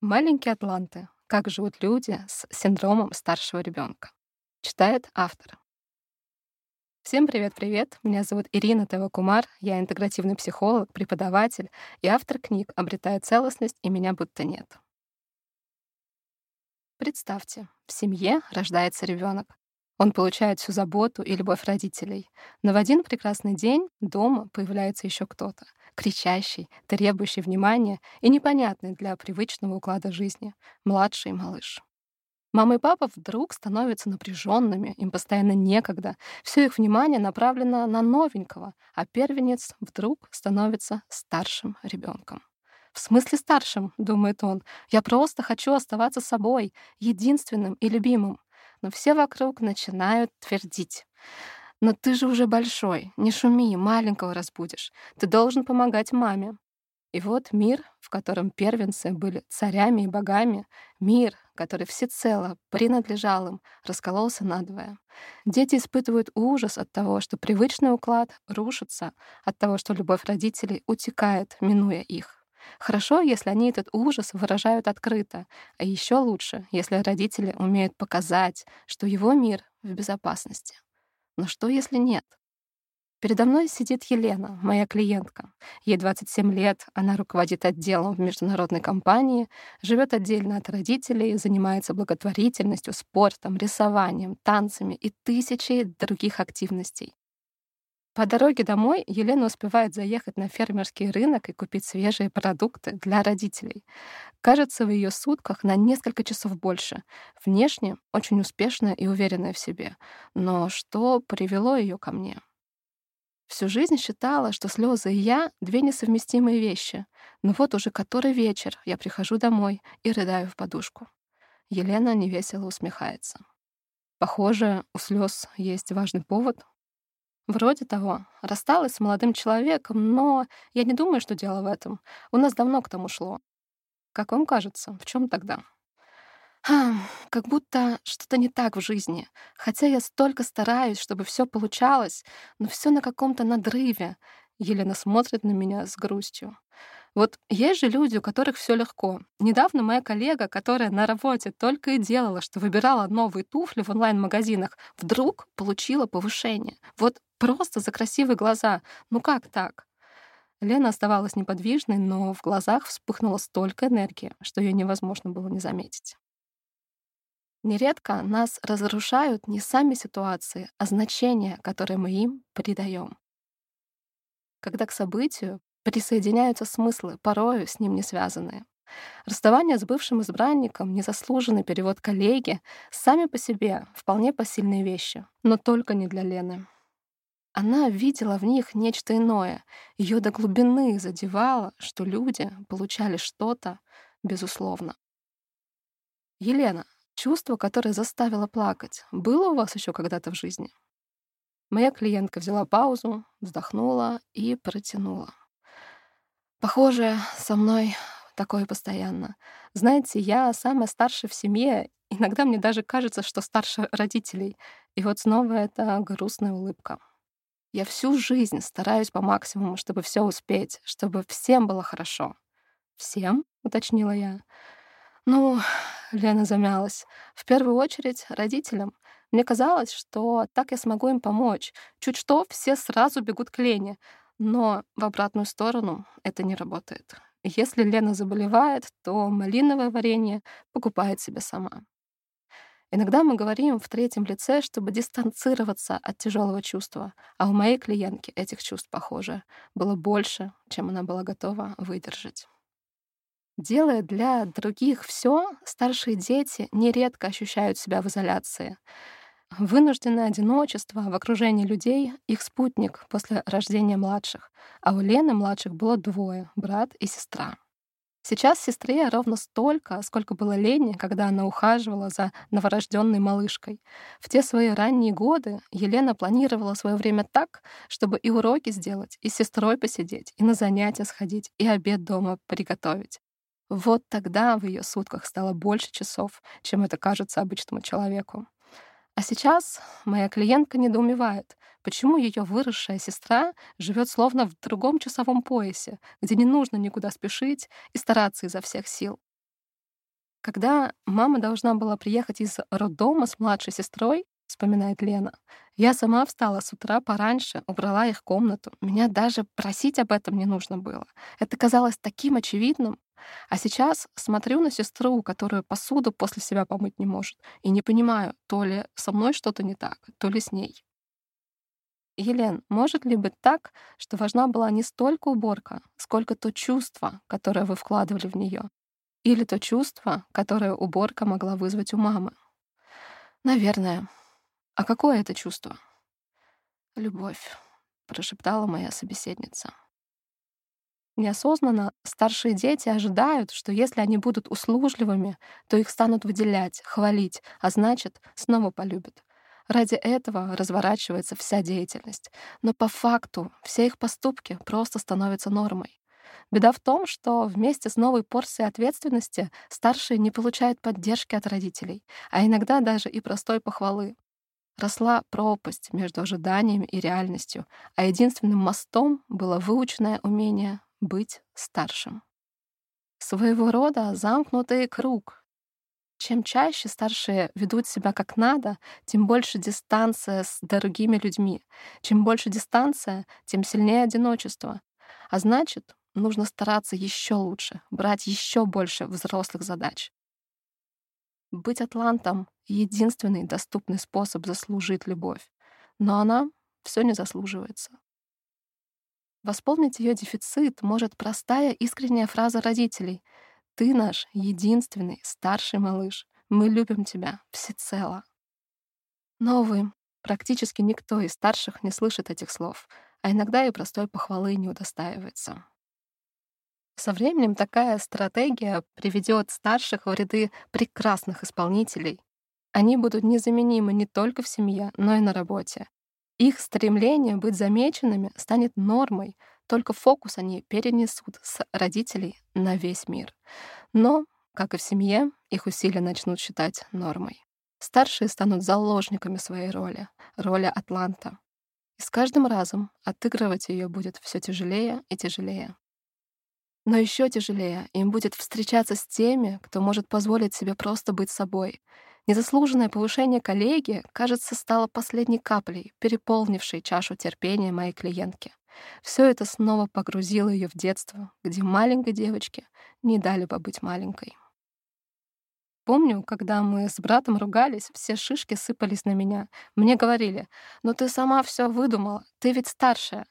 Маленькие атланты. Как живут люди с синдромом старшего ребенка. Читает автор. Всем привет-привет! Меня зовут Ирина Тева-Кумар, я интегративный психолог, преподаватель и автор книг «Обретая целостность» и «Меня будто нет». Представьте, в семье рождается ребенок. Он получает всю заботу и любовь родителей. Но в один прекрасный день дома появляется еще кто-то, кричащий, требующий внимания и непонятный для привычного уклада жизни, младший малыш. Мама и папа вдруг становятся напряженными, им постоянно некогда. Все их внимание направлено на новенького, а первенец вдруг становится старшим ребенком. В смысле старшим, думает он. Я просто хочу оставаться собой, единственным и любимым. Но все вокруг начинают твердить. Но ты же уже большой, не шуми, маленького разбудишь. Ты должен помогать маме. И вот мир, в котором первенцы были царями и богами, мир, который всецело принадлежал им, раскололся надвое. Дети испытывают ужас от того, что привычный уклад рушится, от того, что любовь родителей утекает, минуя их. Хорошо, если они этот ужас выражают открыто, а еще лучше, если родители умеют показать, что его мир в безопасности. Но что, если нет? Передо мной сидит Елена, моя клиентка. Ей 27 лет, она руководит отделом в международной компании, живет отдельно от родителей, занимается благотворительностью, спортом, рисованием, танцами и тысячей других активностей. По дороге домой Елена успевает заехать на фермерский рынок и купить свежие продукты для родителей. Кажется, в ее сутках на несколько часов больше. Внешне очень успешная и уверенная в себе. Но что привело ее ко мне? Всю жизнь считала, что слезы и я — две несовместимые вещи. Но вот уже который вечер я прихожу домой и рыдаю в подушку. Елена невесело усмехается. Похоже, у слез есть важный повод, Вроде того. Рассталась с молодым человеком, но я не думаю, что дело в этом. У нас давно к тому шло. Как вам кажется, в чем тогда? Хм, как будто что-то не так в жизни. Хотя я столько стараюсь, чтобы все получалось, но все на каком-то надрыве. Елена смотрит на меня с грустью. Вот есть же люди, у которых все легко. Недавно моя коллега, которая на работе только и делала, что выбирала новые туфли в онлайн-магазинах, вдруг получила повышение. Вот просто за красивые глаза. Ну как так? Лена оставалась неподвижной, но в глазах вспыхнуло столько энергии, что ее невозможно было не заметить. Нередко нас разрушают не сами ситуации, а значения, которые мы им придаем. Когда к событию присоединяются смыслы, порою с ним не связанные. Расставание с бывшим избранником, незаслуженный перевод коллеги — сами по себе вполне посильные вещи, но только не для Лены. Она видела в них нечто иное, ее до глубины задевало, что люди получали что-то безусловно. Елена, чувство, которое заставило плакать, было у вас еще когда-то в жизни? Моя клиентка взяла паузу, вздохнула и протянула. Похоже, со мной такое постоянно. Знаете, я самая старшая в семье. Иногда мне даже кажется, что старше родителей. И вот снова эта грустная улыбка. Я всю жизнь стараюсь по максимуму, чтобы все успеть, чтобы всем было хорошо. «Всем?» — уточнила я. «Ну...» — Лена замялась. «В первую очередь родителям. Мне казалось, что так я смогу им помочь. Чуть что, все сразу бегут к Лене. Но в обратную сторону это не работает. Если Лена заболевает, то малиновое варенье покупает себе сама. Иногда мы говорим в третьем лице, чтобы дистанцироваться от тяжелого чувства, а у моей клиентки этих чувств, похоже, было больше, чем она была готова выдержать. Делая для других все, старшие дети нередко ощущают себя в изоляции. Вынужденное одиночество в окружении людей — их спутник после рождения младших, а у Лены младших было двое — брат и сестра. Сейчас сестре ровно столько, сколько было Лене, когда она ухаживала за новорожденной малышкой. В те свои ранние годы Елена планировала свое время так, чтобы и уроки сделать, и с сестрой посидеть, и на занятия сходить, и обед дома приготовить. Вот тогда в ее сутках стало больше часов, чем это кажется обычному человеку. А сейчас моя клиентка недоумевает, почему ее выросшая сестра живет словно в другом часовом поясе, где не нужно никуда спешить и стараться изо всех сил. Когда мама должна была приехать из роддома с младшей сестрой, вспоминает Лена, я сама встала с утра пораньше, убрала их комнату. Меня даже просить об этом не нужно было. Это казалось таким очевидным. А сейчас смотрю на сестру, которая посуду после себя помыть не может, и не понимаю, то ли со мной что-то не так, то ли с ней. Елен, может ли быть так, что важна была не столько уборка, сколько то чувство, которое вы вкладывали в нее? Или то чувство, которое уборка могла вызвать у мамы? Наверное. А какое это чувство? Любовь, прошептала моя собеседница. Неосознанно старшие дети ожидают, что если они будут услужливыми, то их станут выделять, хвалить, а значит, снова полюбят. Ради этого разворачивается вся деятельность. Но по факту все их поступки просто становятся нормой. Беда в том, что вместе с новой порцией ответственности старшие не получают поддержки от родителей, а иногда даже и простой похвалы. Росла пропасть между ожиданиями и реальностью, а единственным мостом было выученное умение быть старшим. Своего рода замкнутый круг. Чем чаще старшие ведут себя как надо, тем больше дистанция с другими людьми. Чем больше дистанция, тем сильнее одиночество. А значит, нужно стараться еще лучше, брать еще больше взрослых задач. Быть атлантом — единственный доступный способ заслужить любовь. Но она все не заслуживается. Восполнить ее дефицит может простая искренняя фраза родителей «Ты наш единственный старший малыш. Мы любим тебя всецело». Но, увы, практически никто из старших не слышит этих слов, а иногда и простой похвалы не удостаивается. Со временем такая стратегия приведет старших в ряды прекрасных исполнителей. Они будут незаменимы не только в семье, но и на работе. Их стремление быть замеченными станет нормой, только фокус они перенесут с родителей на весь мир. Но, как и в семье, их усилия начнут считать нормой. Старшие станут заложниками своей роли, роли Атланта. И с каждым разом отыгрывать ее будет все тяжелее и тяжелее. Но еще тяжелее им будет встречаться с теми, кто может позволить себе просто быть собой, Незаслуженное повышение коллеги, кажется, стало последней каплей, переполнившей чашу терпения моей клиентки. Все это снова погрузило ее в детство, где маленькой девочке не дали побыть маленькой. Помню, когда мы с братом ругались, все шишки сыпались на меня. Мне говорили, ну ты сама все выдумала, ты ведь старшая.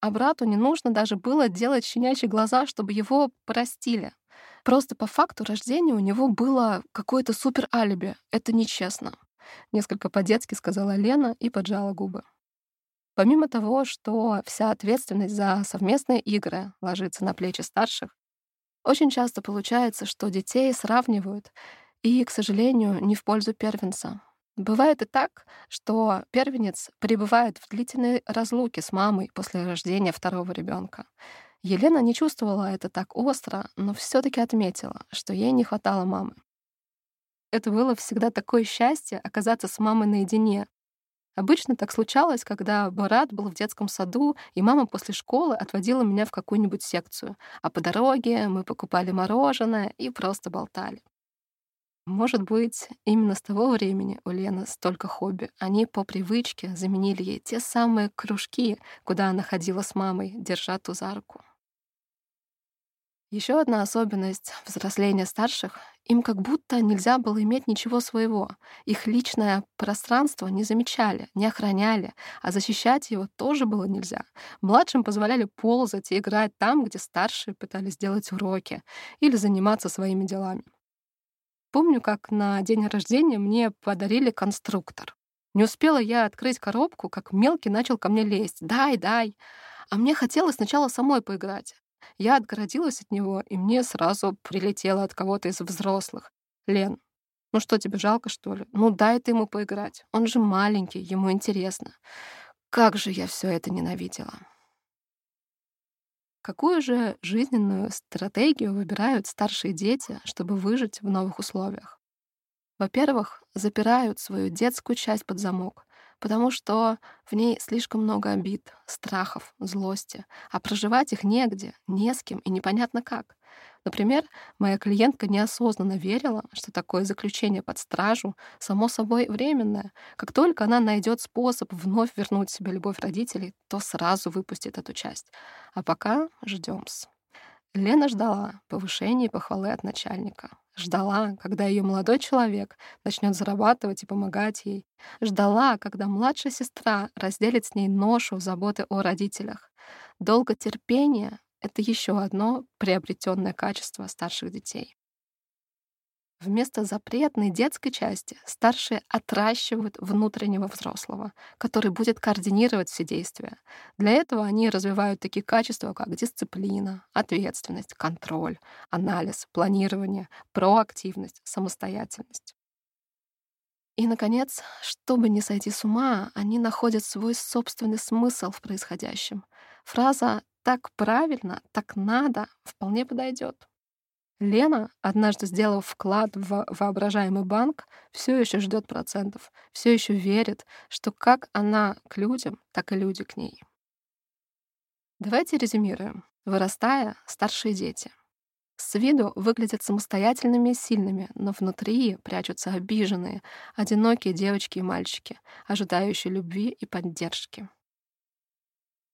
А брату не нужно даже было делать щенячьи глаза, чтобы его простили. Просто по факту рождения у него было какое-то супер алиби. Это нечестно. Несколько по-детски сказала Лена и поджала губы. Помимо того, что вся ответственность за совместные игры ложится на плечи старших, очень часто получается, что детей сравнивают, и, к сожалению, не в пользу первенца. Бывает и так, что первенец пребывает в длительной разлуке с мамой после рождения второго ребенка. Елена не чувствовала это так остро, но все таки отметила, что ей не хватало мамы. Это было всегда такое счастье оказаться с мамой наедине. Обычно так случалось, когда Барат был в детском саду, и мама после школы отводила меня в какую-нибудь секцию, а по дороге мы покупали мороженое и просто болтали. Может быть, именно с того времени у Лены столько хобби. Они по привычке заменили ей те самые кружки, куда она ходила с мамой, держа ту за руку. Еще одна особенность взросления старших — им как будто нельзя было иметь ничего своего. Их личное пространство не замечали, не охраняли, а защищать его тоже было нельзя. Младшим позволяли ползать и играть там, где старшие пытались делать уроки или заниматься своими делами. Помню, как на день рождения мне подарили конструктор. Не успела я открыть коробку, как мелкий начал ко мне лезть. «Дай, дай!» А мне хотелось сначала самой поиграть. Я отгородилась от него, и мне сразу прилетело от кого-то из взрослых. «Лен, ну что, тебе жалко, что ли? Ну дай ты ему поиграть. Он же маленький, ему интересно». Как же я все это ненавидела. Какую же жизненную стратегию выбирают старшие дети, чтобы выжить в новых условиях? Во-первых, запирают свою детскую часть под замок, потому что в ней слишком много обид, страхов, злости, а проживать их негде, не с кем и непонятно как. Например, моя клиентка неосознанно верила, что такое заключение под стражу само собой временное. Как только она найдет способ вновь вернуть себе любовь родителей, то сразу выпустит эту часть. А пока ждем -с. Лена ждала повышения и похвалы от начальника. Ждала, когда ее молодой человек начнет зарабатывать и помогать ей. Ждала, когда младшая сестра разделит с ней ношу заботы о родителях. Долго терпения — это еще одно приобретенное качество старших детей. Вместо запретной детской части старшие отращивают внутреннего взрослого, который будет координировать все действия. Для этого они развивают такие качества, как дисциплина, ответственность, контроль, анализ, планирование, проактивность, самостоятельность. И, наконец, чтобы не сойти с ума, они находят свой собственный смысл в происходящем. Фраза «так правильно», «так надо» вполне подойдет. Лена, однажды сделав вклад в воображаемый банк, все еще ждет процентов, все еще верит, что как она к людям, так и люди к ней. Давайте резюмируем. Вырастая, старшие дети. С виду выглядят самостоятельными и сильными, но внутри прячутся обиженные, одинокие девочки и мальчики, ожидающие любви и поддержки.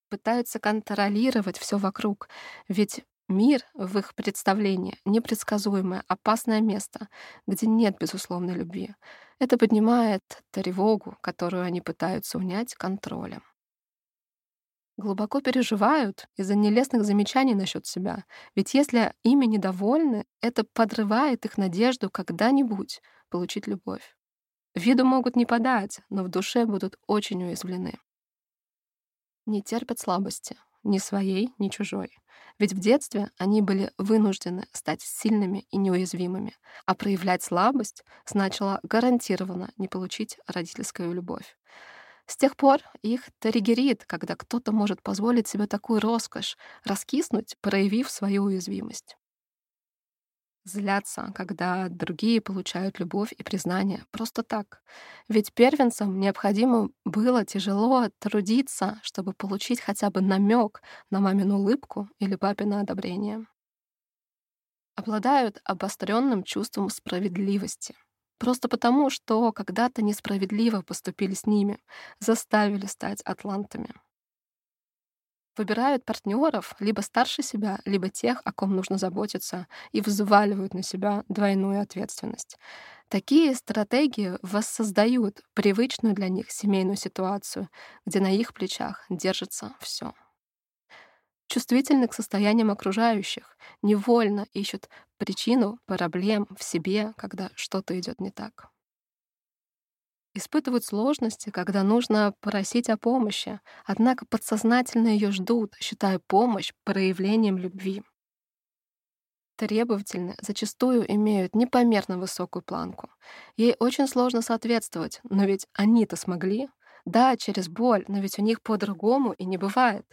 Пытаются контролировать все вокруг, ведь Мир в их представлении — непредсказуемое, опасное место, где нет безусловной любви. Это поднимает тревогу, которую они пытаются унять контролем. Глубоко переживают из-за нелестных замечаний насчет себя, ведь если ими недовольны, это подрывает их надежду когда-нибудь получить любовь. Виду могут не подать, но в душе будут очень уязвлены. Не терпят слабости, ни своей, ни чужой. Ведь в детстве они были вынуждены стать сильными и неуязвимыми, а проявлять слабость значило гарантированно не получить родительскую любовь. С тех пор их триггерит, когда кто-то может позволить себе такую роскошь — раскиснуть, проявив свою уязвимость злятся, когда другие получают любовь и признание просто так. Ведь первенцам необходимо было тяжело трудиться, чтобы получить хотя бы намек на мамину улыбку или папино одобрение. Обладают обостренным чувством справедливости. Просто потому, что когда-то несправедливо поступили с ними, заставили стать атлантами выбирают партнеров либо старше себя, либо тех, о ком нужно заботиться, и взваливают на себя двойную ответственность. Такие стратегии воссоздают привычную для них семейную ситуацию, где на их плечах держится все. Чувствительны к состояниям окружающих, невольно ищут причину проблем в себе, когда что-то идет не так испытывают сложности, когда нужно просить о помощи, однако подсознательно ее ждут, считая помощь проявлением любви. Требовательны зачастую имеют непомерно высокую планку. Ей очень сложно соответствовать, но ведь они-то смогли. Да, через боль, но ведь у них по-другому и не бывает.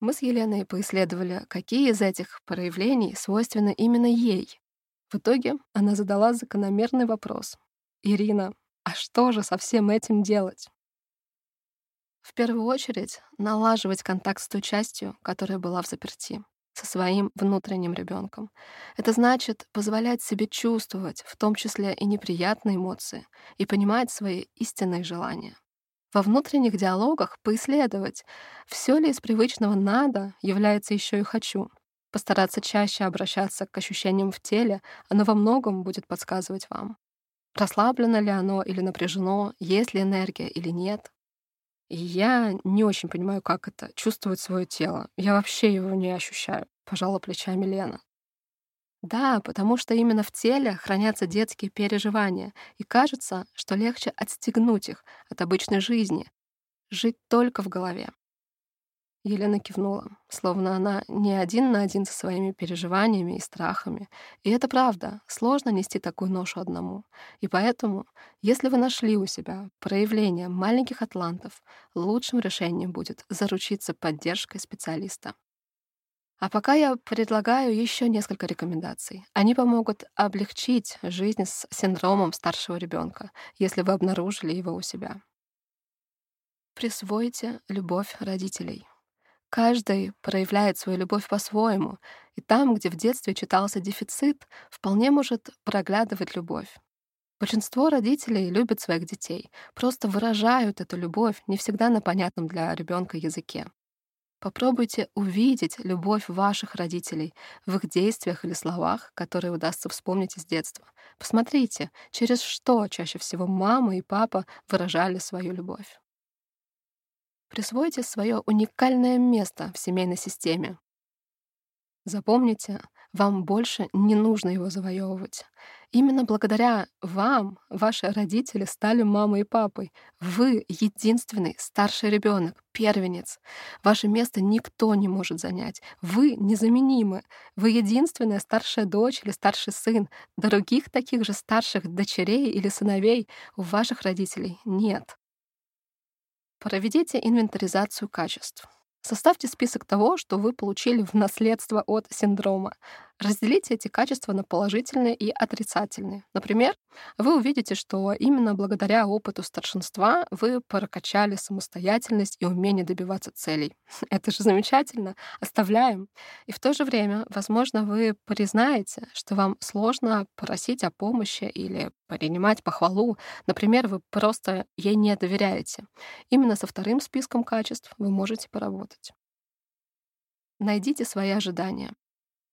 Мы с Еленой поисследовали, какие из этих проявлений свойственны именно ей. В итоге она задала закономерный вопрос. «Ирина, а что же со всем этим делать? В первую очередь налаживать контакт с той частью, которая была в заперти, со своим внутренним ребенком. Это значит позволять себе чувствовать, в том числе и неприятные эмоции, и понимать свои истинные желания. Во внутренних диалогах поисследовать, все ли из привычного «надо» является еще и «хочу». Постараться чаще обращаться к ощущениям в теле, оно во многом будет подсказывать вам. Расслаблено ли оно или напряжено, есть ли энергия или нет. И я не очень понимаю, как это — чувствовать свое тело. Я вообще его не ощущаю, пожала плечами Лена. Да, потому что именно в теле хранятся детские переживания, и кажется, что легче отстегнуть их от обычной жизни, жить только в голове. Елена кивнула, словно она не один на один со своими переживаниями и страхами. И это правда, сложно нести такую ношу одному. И поэтому, если вы нашли у себя проявление маленьких атлантов, лучшим решением будет заручиться поддержкой специалиста. А пока я предлагаю еще несколько рекомендаций. Они помогут облегчить жизнь с синдромом старшего ребенка, если вы обнаружили его у себя. Присвойте любовь родителей. Каждый проявляет свою любовь по-своему, и там, где в детстве читался дефицит, вполне может проглядывать любовь. Большинство родителей любят своих детей, просто выражают эту любовь не всегда на понятном для ребенка языке. Попробуйте увидеть любовь ваших родителей в их действиях или словах, которые удастся вспомнить из детства. Посмотрите, через что чаще всего мама и папа выражали свою любовь. Присвойте свое уникальное место в семейной системе. Запомните, вам больше не нужно его завоевывать. Именно благодаря вам ваши родители стали мамой и папой. Вы единственный старший ребенок, первенец. Ваше место никто не может занять. Вы незаменимы. Вы единственная старшая дочь или старший сын. Других таких же старших дочерей или сыновей у ваших родителей нет. Проведите инвентаризацию качеств. Составьте список того, что вы получили в наследство от синдрома. Разделите эти качества на положительные и отрицательные. Например, вы увидите, что именно благодаря опыту старшинства вы прокачали самостоятельность и умение добиваться целей. Это же замечательно. Оставляем. И в то же время, возможно, вы признаете, что вам сложно просить о помощи или принимать похвалу. Например, вы просто ей не доверяете. Именно со вторым списком качеств вы можете поработать. Найдите свои ожидания.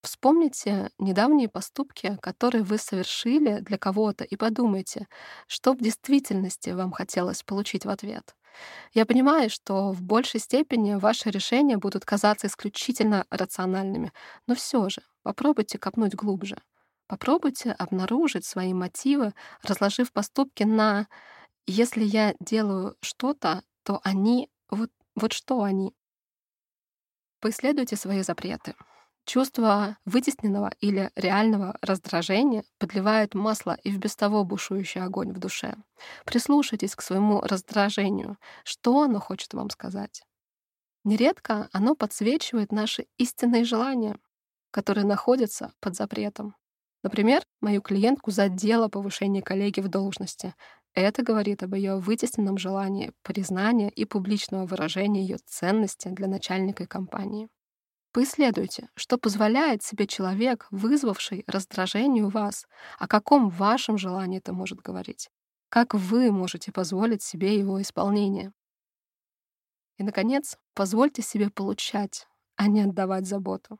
Вспомните недавние поступки, которые вы совершили для кого-то, и подумайте, что в действительности вам хотелось получить в ответ. Я понимаю, что в большей степени ваши решения будут казаться исключительно рациональными, но все же попробуйте копнуть глубже. Попробуйте обнаружить свои мотивы, разложив поступки на «если я делаю что-то, то они...» Вот, вот что они? Поисследуйте свои запреты. Чувство вытесненного или реального раздражения подливает масло и в без того бушующий огонь в душе. Прислушайтесь к своему раздражению. Что оно хочет вам сказать? Нередко оно подсвечивает наши истинные желания, которые находятся под запретом. Например, мою клиентку задело повышение коллеги в должности. Это говорит об ее вытесненном желании признания и публичного выражения ее ценности для начальника компании. Поисследуйте, что позволяет себе человек, вызвавший раздражение у вас, о каком вашем желании это может говорить, как вы можете позволить себе его исполнение. И, наконец, позвольте себе получать, а не отдавать заботу.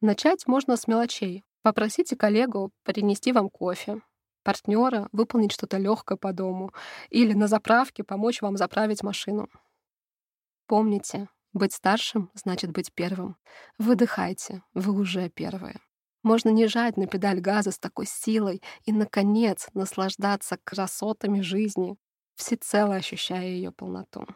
Начать можно с мелочей. Попросите коллегу принести вам кофе, партнера выполнить что-то легкое по дому или на заправке помочь вам заправить машину. Помните, быть старшим значит быть первым. Выдыхайте, вы уже первые. Можно не жать на педаль газа с такой силой и, наконец, наслаждаться красотами жизни, всецело ощущая ее полноту.